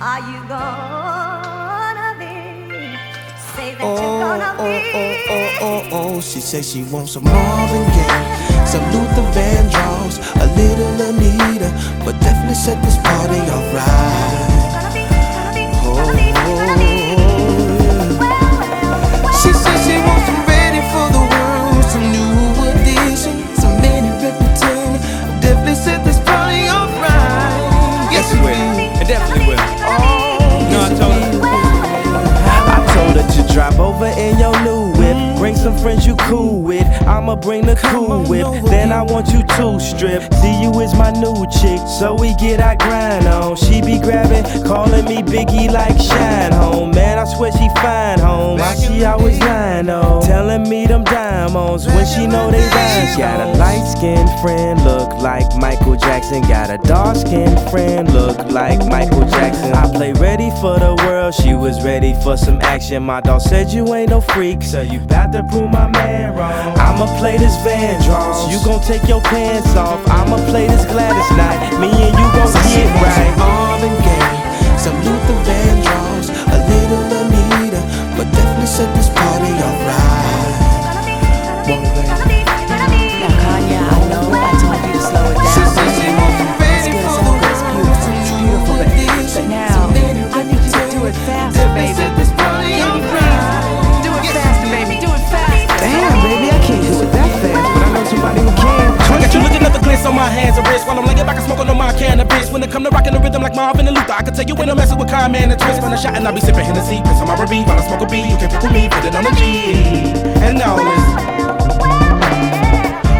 Are you gonna be? Say that Oh, you're gonna oh, be. oh, oh, oh, oh. She says she wants some Marvin Gaye, some Luther Vandross, a little Anita, but definitely set this party off right. Gonna be, gonna be, gonna be, gonna be. Oh, She says she wants some ready for the world, some New Edition, some Minnie Riperton. Definitely set this drop over in your new. Bring some friends you cool with. I'ma bring the cool whip. Then I want you to strip. See you is my new chick, so we get our grind on. She be grabbing, calling me Biggie like Shyne Home. Man, I swear she fine home. Why she always lying on? Telling me them diamonds when she know they rhymes. Got a light skinned friend, look like Michael Jackson. Got a dark skinned friend, look like Michael Jackson. I play ready for the world, she was ready for some action. My dog said you ain't no freak, so you bout to prove my man wrong. I'ma play this Vandross, you gon' take your pants off. I'ma play this Gladys Knight, you when I'm messing with Carman and Twist. When I shot and I be sipping Hennessy, piss on my R&B while I smoke a B. You can pick with me, put it on the G. And now.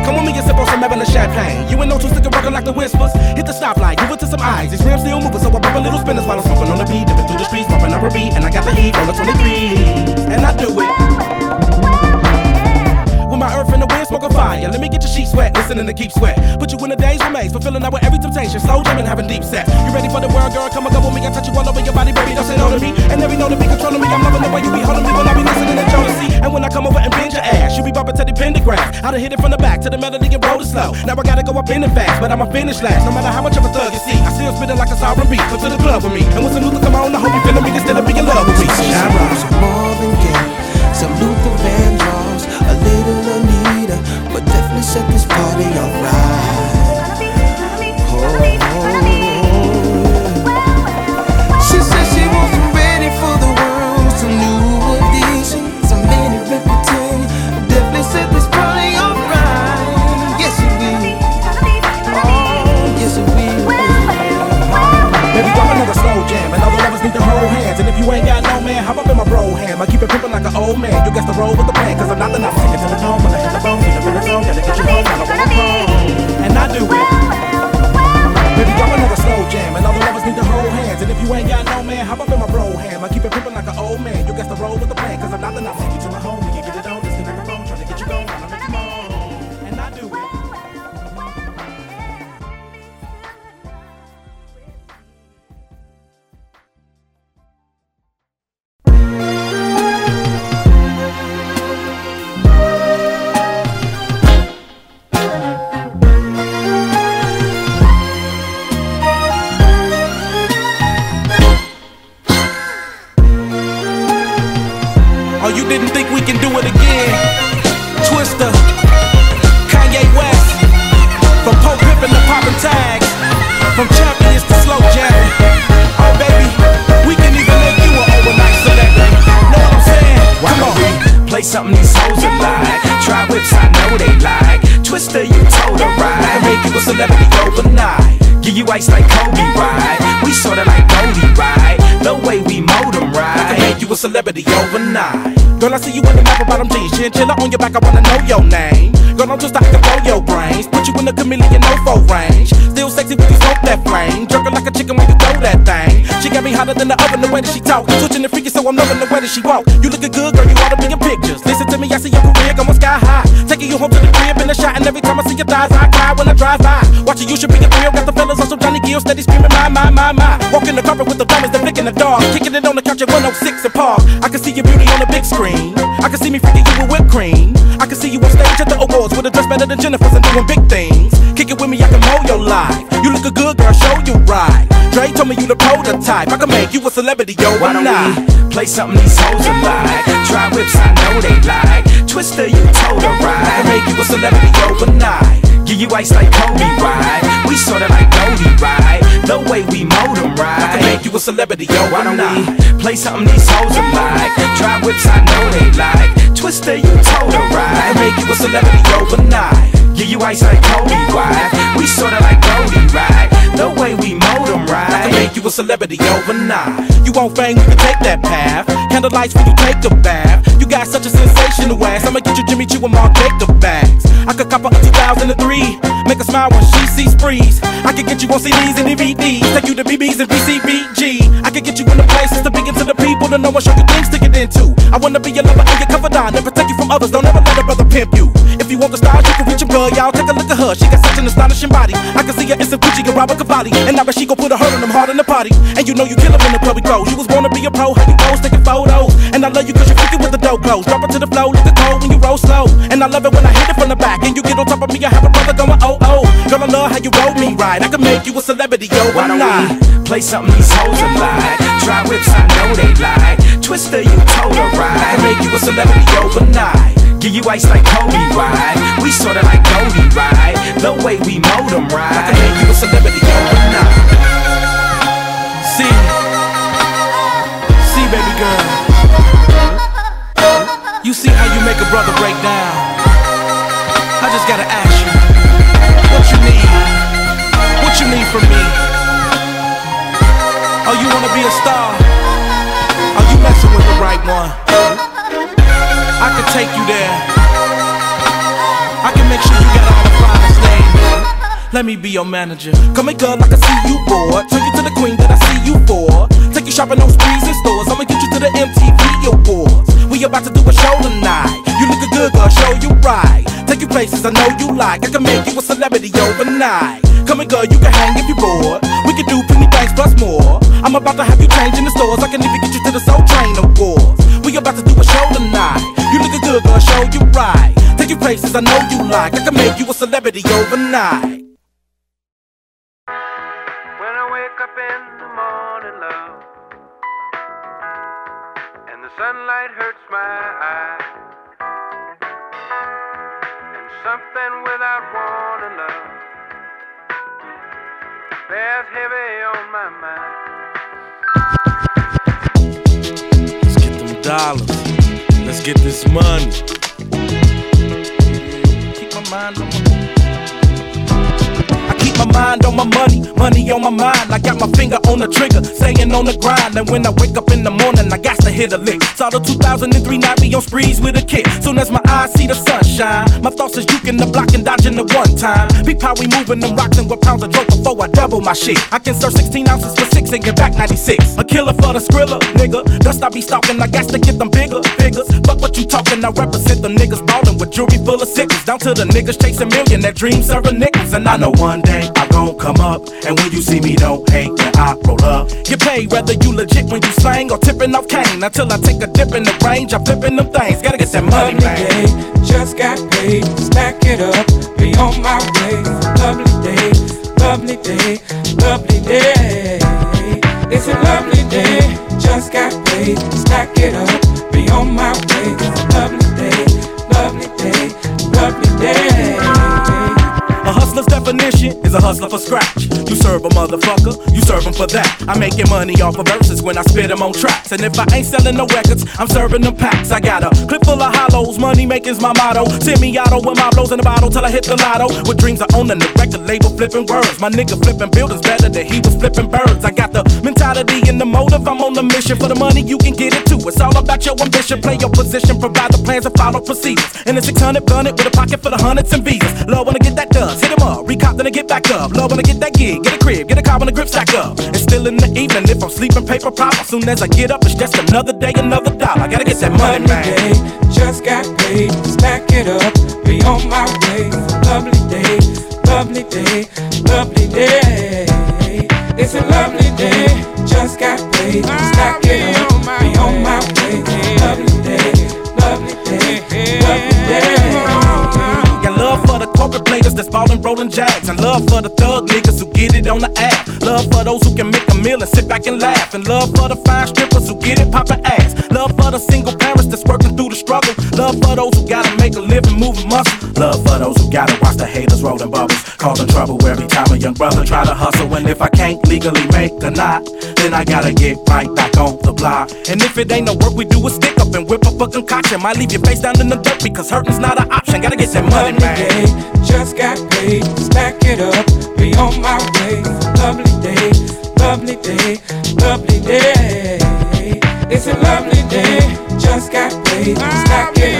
Come with me and sip on some Evan champagne. You ain't no two sticker rockin' like the whispers. Hit the stoplight, give it to some eyes. These rims still moving, so I pop a little spinners while I'm smoking on the beat. Dipping through the streets, popping up a beat, and I got the heat on the 23. And I do it. My earth and the wind smoking fire. Let me get your sheets wet, listening to keep sweat. Put you in the days remains, fulfilling out with every temptation. Slow jamming, having deep set. You ready for the world, girl? Come and go with me. I touch you all over your body, baby. Don't say no to me. And every know to be controlling me. I'm loving the way you be holding me when I be listening to Jodeci. And when I come over and bend your ass, you be bumping to the pentagram. I done hit it from the back to the melody and roll it slow. Now I gotta go up in it fast, but I'ma finish last. No matter how much of a thug you see, I still spit it like a sovereign beat. Come to the club with me. And when some Luther come on, I hope you feeling me instead of being in love with me. Shine some Marvin Gaye, some definitely set this party off right. She says she wants some ready for the world, some New Edition, some Minnie Riperton. Definitely set this party off right. Yes, it will. Oh, yes, it will. Baby, drop another slow jam, and all the lovers need to hold hands. And if you ain't got no man, hop up in my Brougham. I keep it pimpin' like an old man. You got to roll with the plan, cause I'm not the singing to the. Twista, you told her right. Make you a celebrity overnight. Give you ice like Kobe, right? We sorta like Goldie, right? The way we mold 'em, I right? make you a celebrity overnight. Girl, I see you in the map bottom jeans, chinchilla on your back. I wanna know your name. Girl, I'm just I can blow your brains. Put you in the chameleon no four range. Still sexy when you smoke that flame. Jerking like a chicken when you throw that thing. She got me hotter than the oven the way that she talk. Switching the freaky, so I'm loving the way that she walk. You looking good, girl. You ought to be in pictures. Listen to me, I see your career going sky high. Taking you home to the the shot, and every time I see your thighs, I cry when I drive by. Watching you should be a thrill. Got the fellas on some Johnny Gill, steady screaming my my my my. Walking the carpet with the diamonds, they flicking the dog. Kicking it on the couch at 106 and Park. I can see your beauty on the big screen. I can see me freaking you with whipped cream. I can see you on stage at the awards with a dress better than Jennifer's and doing big things. Kick it with me, I can mold your life. You look a good girl, show you right. Dre told me you the prototype. I can make you a celebrity yo. Why don't we play something these hoes alike? Try whips, I know they like. Twista, you told her I right. make you a celebrity overnight. Give you ice like Kobe, right? We sorta like Cody, right? The way we mold 'em, I can make you a celebrity Why don't overnight. we play something these hoes alike? Try whips, I know they like. Twista, you told her I right. make you a celebrity overnight. Give you ice like Kobe, right? We sorta like Cody, right? The way we mold 'em, I can right? make you a celebrity overnight. You want fame, you can take that path. Candlelights when you take a bath. You got such a sensational ass. I'ma get you Jimmy Choo and Mark Jacob bags. I could cop a 2003. Make her smile when she sees sprees. I could get you on CDs and DVDs. Take you to BBs and BCBG. I could get you in the places to begin to the people to know and show you things to get into. I wanna be your lover and your confidant and protect you from others. Don't ever let a brother pimp you. If you want the stars, you can reach him, girl. Y'all take a look at her. She got such an astonishing body. I can see her in some Gucci and Robert Cavalli. And now she gon' put a hurt on them hard in the party. And you know you kill kill 'em in the club we go. You was born to be a pro, how you pose, taking photos. And I love you cause you're freaking with the dope clothes. Drop it to the flow, look cold when you roll slow. And I love it when I hit it from the back. And you get on top of me, I have a brother going oh oh. Girl, I love how you roll me right. I can make you a celebrity, yo, Why don't not. play something these hoes alike? Try whips, I know they like. Twista, you told her I can make you a celebrity overnight. Give you ice like Kobe, right? We sorta like Cody, right? The way we mold 'em, I can right? make you a celebrity overnight. See, see, baby girl. You see how you make a brother break down. I just gotta ask you, what you need? What you need from me? Oh, you wanna be a star? Are you messing with the right one? I can take you there. I can make sure you got all the finest names. Let me be your manager. Come here, girl, I can see you bored. Turn you to the queen that I see you for. Take you shopping on sprees and stores. I'ma get you to the MTV Awards. We about to do a show tonight. You lookin' good, girl, show you right. Take you places I know you like. I can make you a celebrity overnight. Come here, girl, you can hang if you bored. We can do plenty things plus more. I'm about to have you changing the stores. I can even get you to the Soul Train good, girl, show you right. Take you places I know you like. I can make you a celebrity overnight. When I wake up in the morning, love, and the sunlight hurts my eyes, and something without warning, love, bears heavy on my mind. Let's get them dollars. Let's get this money. Keep my mind on my. My mind on my money, money on my mind. I got my finger on the trigger, staying on the grind. And when I wake up in the morning, I got to hit a lick. Saw the 2003 night be on sprees with a kick. Soon as my eyes see the sunshine, my thoughts is juking the block and dodging the one time. Peep how we moving them rocks and what pounds of dope before I double my shit. I can serve 16 ounces for six and get back 96. A killer for the skrilla, nigga. Dust I be stalking, I got to get them bigger figures. Fuck what you talking, I represent them niggas ballin' jewelry full of sickles. Down to the niggas chasing million, that dream serving nickels. And I know one day I gon' come up. And when you see me, don't hate when I roll up. Get paid whether you legit when you slang or tipping off cane. Until I take a dip in the range, I'm flipping them things. Gotta get that money, Lovely man. day, just got paid. Stack it up, be on my way. Lovely day, lovely day, lovely day. It's a lovely day, just got paid. Stack it up, is a hustler for scratch. You serve a motherfucker, you serve him for that. I'm making money off of verses when I spit them on tracks. And if I ain't selling no records, I'm serving them packs. I got a clip full of hollows, money making's my motto. Semi auto with my blows in the bottle till I hit the lotto. With dreams of owning the record label, flipping words. My nigga flipping buildings better than he was flipping birds. I got the mentality and the motive, I'm on the mission for the money, you can get it too. It's all about your ambition, play your position, provide the plans and follow procedures. And the 600 gun it with a pocket for the hundreds and visas. Love when I get that dust, hit him up, recop then I get back up. Love when I get that gig, get a crib, get a car when the grip stack up. It's still in the evening if I'm sleeping paper pop. As soon as I get up, it's just another day, another dollar. I gotta get that money, man. day, just got paid. Stack it up, be on my way. Lovely day, lovely day, lovely day. It's a lovely day, just got paid. Stack jacks. And love for the thug niggas who get it on the app. Love for those who can make a meal and sit back and laugh. And love for the fine strippers who get it poppin' ass. Love for the single that's working through the struggle. Love for those who gotta make a living moving muscle. Love for those who gotta watch the haters rolling bubbles. Causing trouble every time a young brother try to hustle. And if I can't legally make a knot, then I gotta get right back on the block. And if it ain't no work, we do a stick up and whip up a concoction. Might leave your face down in the dirt because hurting's not an option. Gotta get that money, man. day, just got paid. Stack it up, be on my way. Lovely day, lovely day, lovely day. It's a lovely day, just got paid. It up,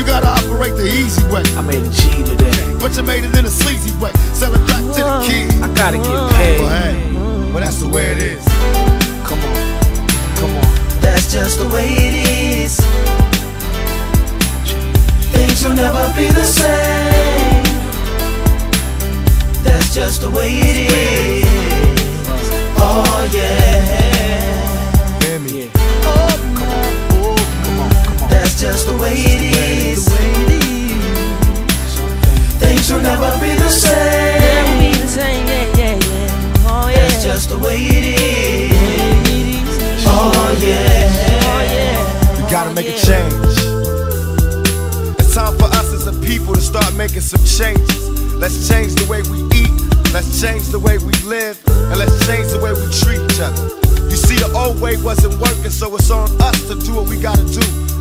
You gotta operate the easy way. I made a G today. But you made it in a sleazy way. Selling crack to the kids. I gotta get Well, paid. hey, well, that's the way it is. Come on, come on. That's just the way it is. Things will never be the same. That's just the way it is. Oh yeah. That's just the way it is. Things will never be the same. That's just the way it is. Oh yeah. We gotta make a change. It's time for us as a people to start making some changes. Let's change the way we eat. Let's change the way we live. And let's change the way we treat each other. You see, the old way wasn't working, so it's on us to do what we gotta do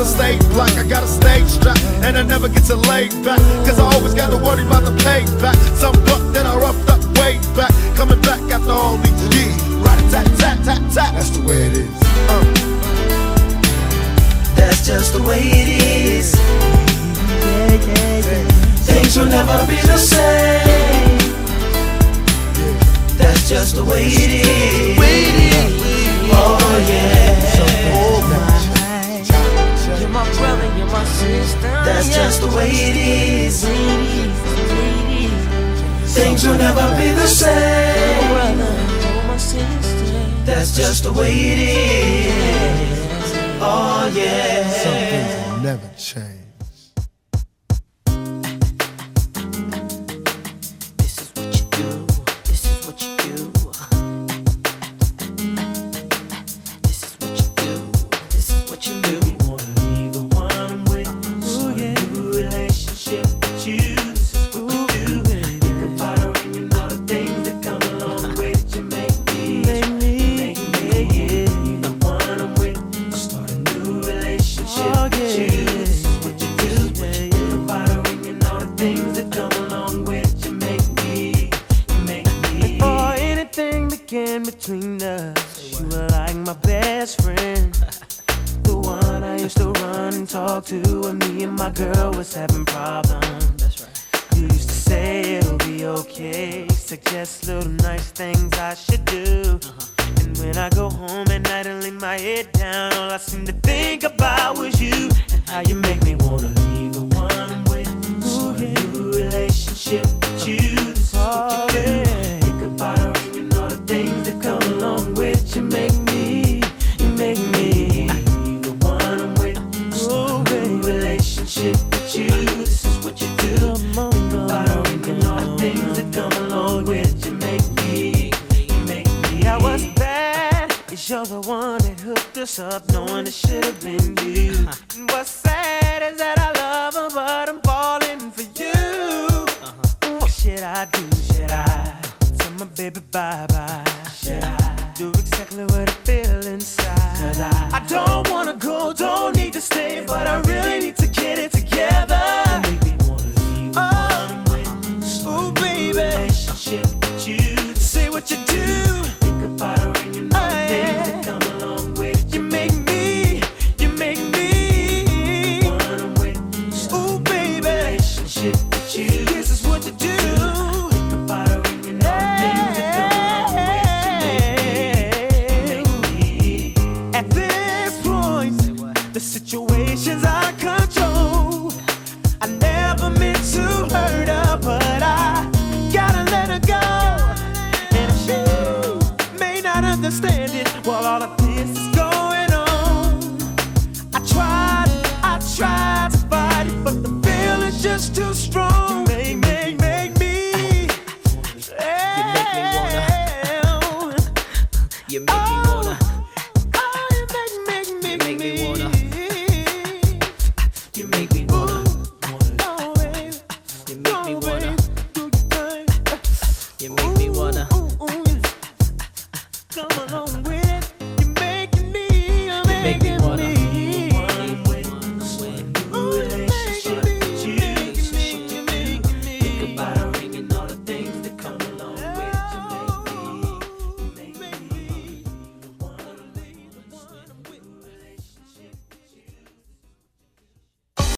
gotta stay black, I gotta stay strapped, and I never get to lay back. Cause I always got to worry about the payback. Some buck that I roughed up way back. Coming back after all these years. Right, tat, tat, tat, tat. That's the way it is. Uh. That's just the way it is. Things will never be the same. That's just the way it is. Oh, yeah. That's just the way it is. Things will never be the same. That's just the way it is. Oh, yeah. Things will never change. all I seem to think about was you and how you made